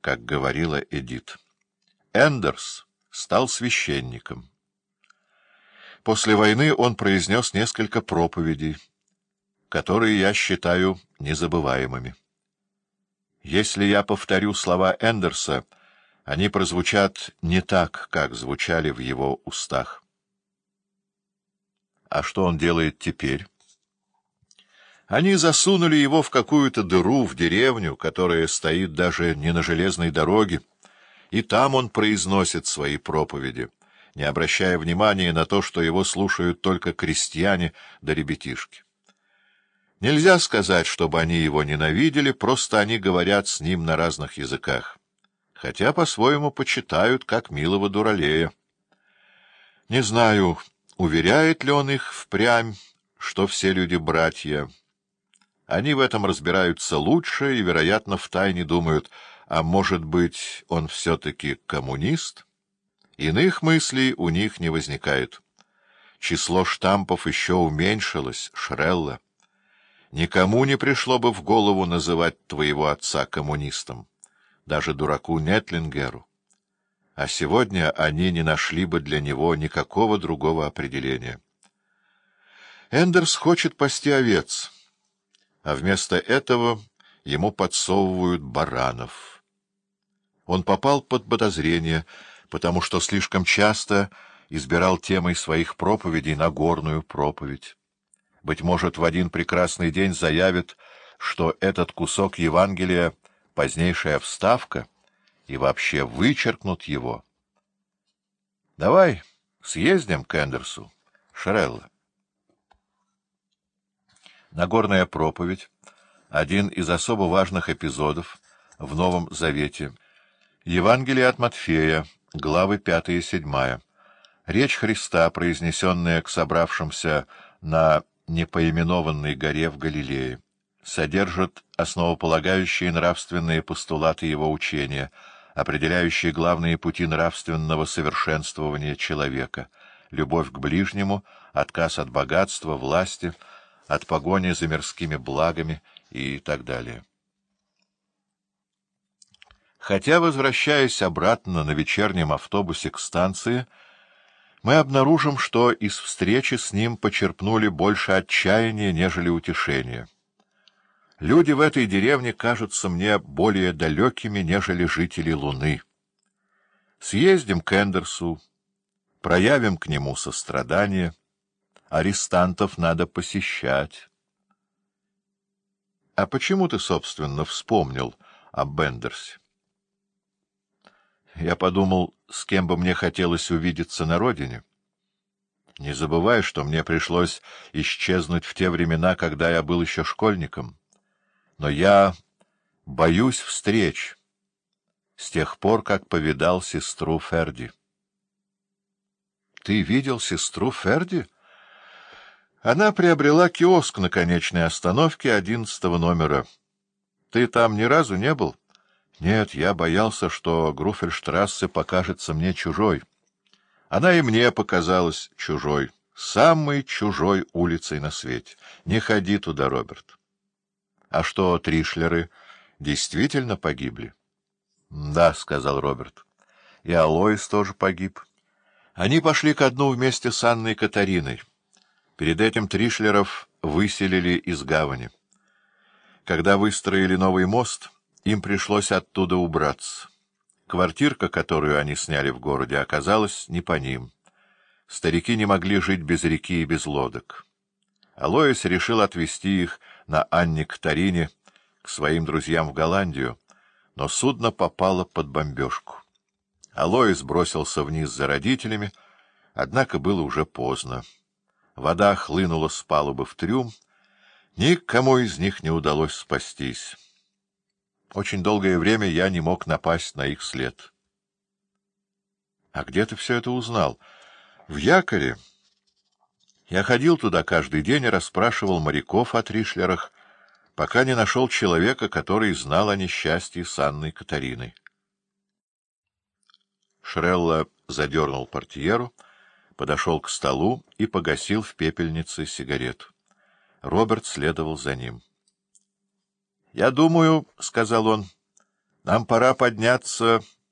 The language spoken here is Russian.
как говорила Эдит. Эндерс стал священником. После войны он произнес несколько проповедей, которые я считаю незабываемыми. Если я повторю слова Эндерса, они прозвучат не так, как звучали в его устах. А что он делает теперь? Они засунули его в какую-то дыру в деревню, которая стоит даже не на железной дороге, и там он произносит свои проповеди, не обращая внимания на то, что его слушают только крестьяне да ребятишки. Нельзя сказать, чтобы они его ненавидели, просто они говорят с ним на разных языках, хотя по-своему почитают, как милого дуралея. Не знаю, уверяет ли он их впрямь, что все люди братья. Они в этом разбираются лучше и, вероятно, втайне думают, а может быть, он все-таки коммунист? Иных мыслей у них не возникает. Число штампов еще уменьшилось, Шрелла. Никому не пришло бы в голову называть твоего отца коммунистом, даже дураку Нетлингеру. А сегодня они не нашли бы для него никакого другого определения. Эндерс хочет пасти овец, а вместо этого ему подсовывают баранов. Он попал под подозрение, потому что слишком часто избирал темой своих проповедей Нагорную проповедь быть может, в один прекрасный день заявит, что этот кусок Евангелия — позднейшая вставка, и вообще вычеркнут его. Давай съездим к Эндерсу, Шрелла. Нагорная проповедь — один из особо важных эпизодов в Новом Завете. Евангелие от Матфея, главы 5 и 7. Речь Христа, произнесенная к собравшимся на непоименованной горе в Галилее, содержит основополагающие нравственные постулаты его учения, определяющие главные пути нравственного совершенствования человека — любовь к ближнему, отказ от богатства, власти, от погони за мирскими благами и так далее. Хотя, возвращаясь обратно на вечернем автобусе к станции, мы обнаружим, что из встречи с ним почерпнули больше отчаяния, нежели утешения. Люди в этой деревне кажутся мне более далекими, нежели жители Луны. Съездим к Эндерсу, проявим к нему сострадание. Арестантов надо посещать. А почему ты, собственно, вспомнил об Эндерсе? Я подумал, с кем бы мне хотелось увидеться на родине. Не забывай, что мне пришлось исчезнуть в те времена, когда я был еще школьником. Но я боюсь встреч с тех пор, как повидал сестру Ферди. — Ты видел сестру Ферди? Она приобрела киоск на конечной остановке одиннадцатого номера. Ты там ни разу не был? Нет, я боялся, что Груфельштрассе покажется мне чужой. Она и мне показалась чужой, самой чужой улицей на свете. Не ходи туда, Роберт. А что, Тришлеры действительно погибли? — Да, — сказал Роберт. — И Алоис тоже погиб. Они пошли ко дну вместе с Анной Катариной. Перед этим Тришлеров выселили из гавани. Когда выстроили новый мост... Им пришлось оттуда убраться. Квартирка, которую они сняли в городе, оказалась не по ним. Старики не могли жить без реки и без лодок. Алоис решил отвезти их на Анне Катарине к своим друзьям в Голландию, но судно попало под бомбежку. Алоис бросился вниз за родителями, однако было уже поздно. Вода хлынула с палубы в трюм, никому из них не удалось спастись. Очень долгое время я не мог напасть на их след. — А где ты все это узнал? — В якоре. Я ходил туда каждый день и расспрашивал моряков о Тришлерах, пока не нашел человека, который знал о несчастье с Анной Катариной. Шрелла задернул портьеру, подошел к столу и погасил в пепельнице сигарету. Роберт следовал за ним. — Я думаю, — сказал он, — Нам пора подняться